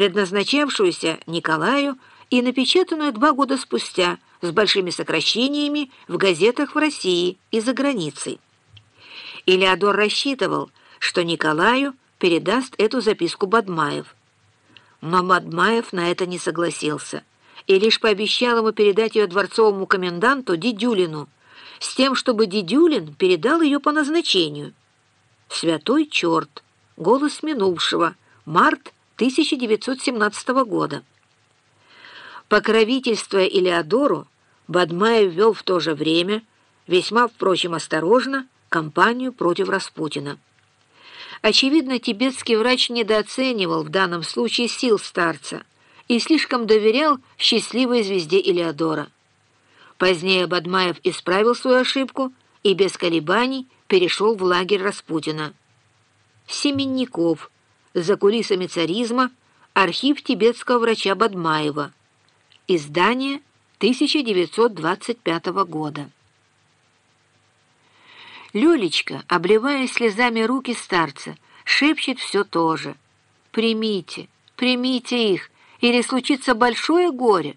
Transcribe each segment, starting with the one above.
предназначавшуюся Николаю и напечатанную два года спустя с большими сокращениями в газетах в России и за границей. Илеодор рассчитывал, что Николаю передаст эту записку Бадмаев. Но Бадмаев на это не согласился и лишь пообещал ему передать ее дворцовому коменданту Дидюлину, с тем, чтобы Дидюлин передал ее по назначению. «Святой черт! Голос минувшего! Март 1917 года». Покровительствуя Илеодору, Бадмаев вел в то же время, весьма, впрочем, осторожно, кампанию против Распутина. Очевидно, тибетский врач недооценивал в данном случае сил старца и слишком доверял счастливой звезде Илеодора. Позднее Бадмаев исправил свою ошибку и без колебаний перешел в лагерь Распутина. Семенников. За кулисами царизма. Архив тибетского врача Бадмаева. Издание 1925 года. Лёлечка, обливая слезами руки старца, шепчет все то же. «Примите, примите их, или случится большое горе».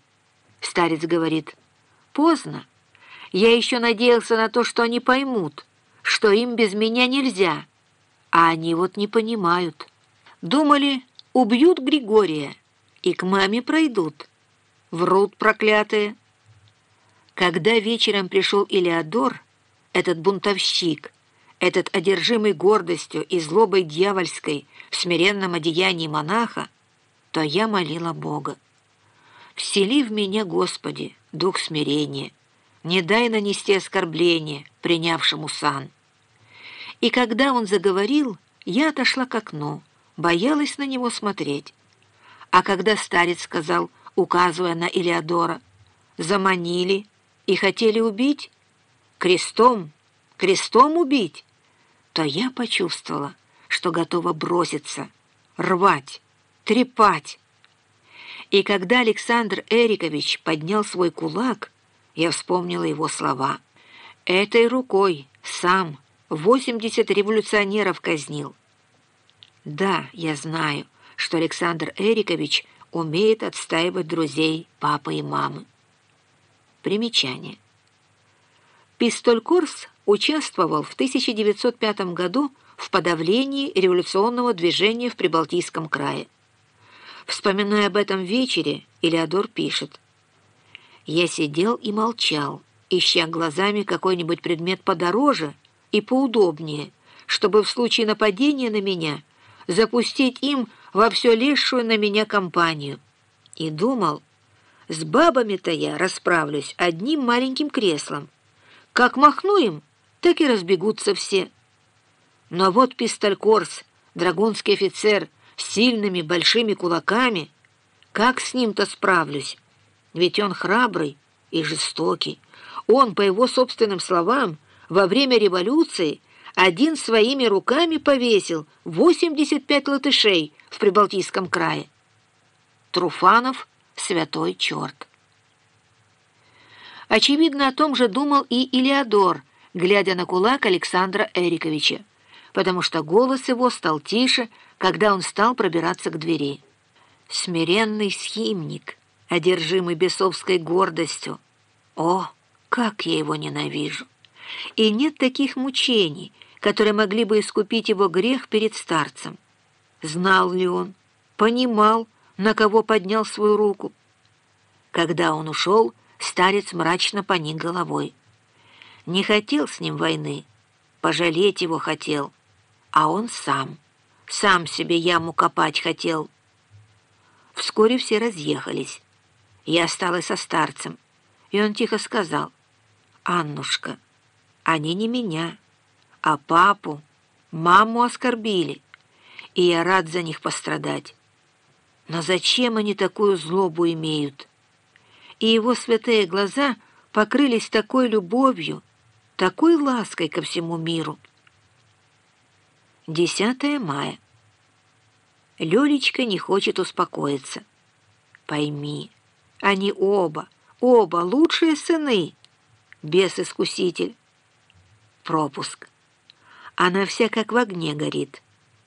Старец говорит, «Поздно. Я еще надеялся на то, что они поймут, что им без меня нельзя. А они вот не понимают. Думали, убьют Григория и к маме пройдут. Врут проклятые». Когда вечером пришел Илеодор, этот бунтовщик, этот одержимый гордостью и злобой дьявольской в смиренном одеянии монаха, то я молила Бога. «Всели в меня, Господи, дух смирения, не дай нанести оскорбление принявшему сан». И когда он заговорил, я отошла к окну, боялась на него смотреть. А когда старец сказал, указывая на Илеодора, «Заманили и хотели убить?» крестом, крестом убить, то я почувствовала, что готова броситься, рвать, трепать. И когда Александр Эрикович поднял свой кулак, я вспомнила его слова. «Этой рукой сам 80 революционеров казнил». Да, я знаю, что Александр Эрикович умеет отстаивать друзей папы и мамы. Примечание. Пистолькорс участвовал в 1905 году в подавлении революционного движения в Прибалтийском крае. Вспоминая об этом вечере, Илеодор пишет, «Я сидел и молчал, ища глазами какой-нибудь предмет подороже и поудобнее, чтобы в случае нападения на меня запустить им во все лезшую на меня компанию. И думал, с бабами-то я расправлюсь одним маленьким креслом, как махну им, так и разбегутся все. Но вот пистолькорс, драгунский офицер, с сильными большими кулаками, как с ним-то справлюсь? Ведь он храбрый и жестокий. Он, по его собственным словам, во время революции один своими руками повесил 85 латышей в Прибалтийском крае. Труфанов — святой черт. Очевидно, о том же думал и Илеодор, глядя на кулак Александра Эриковича, потому что голос его стал тише, когда он стал пробираться к двери. Смиренный схимник, одержимый бесовской гордостью. О, как я его ненавижу! И нет таких мучений, которые могли бы искупить его грех перед старцем. Знал ли он, понимал, на кого поднял свою руку? Когда он ушел, Старец мрачно поник головой. Не хотел с ним войны, пожалеть его хотел, а он сам, сам себе яму копать хотел. Вскоре все разъехались. Я осталась со старцем, и он тихо сказал, «Аннушка, они не меня, а папу, маму оскорбили, и я рад за них пострадать. Но зачем они такую злобу имеют?» и его святые глаза покрылись такой любовью, такой лаской ко всему миру. 10 мая. Лёлечка не хочет успокоиться. Пойми, они оба, оба лучшие сыны. Бес-искуситель. Пропуск. Она вся как в огне горит.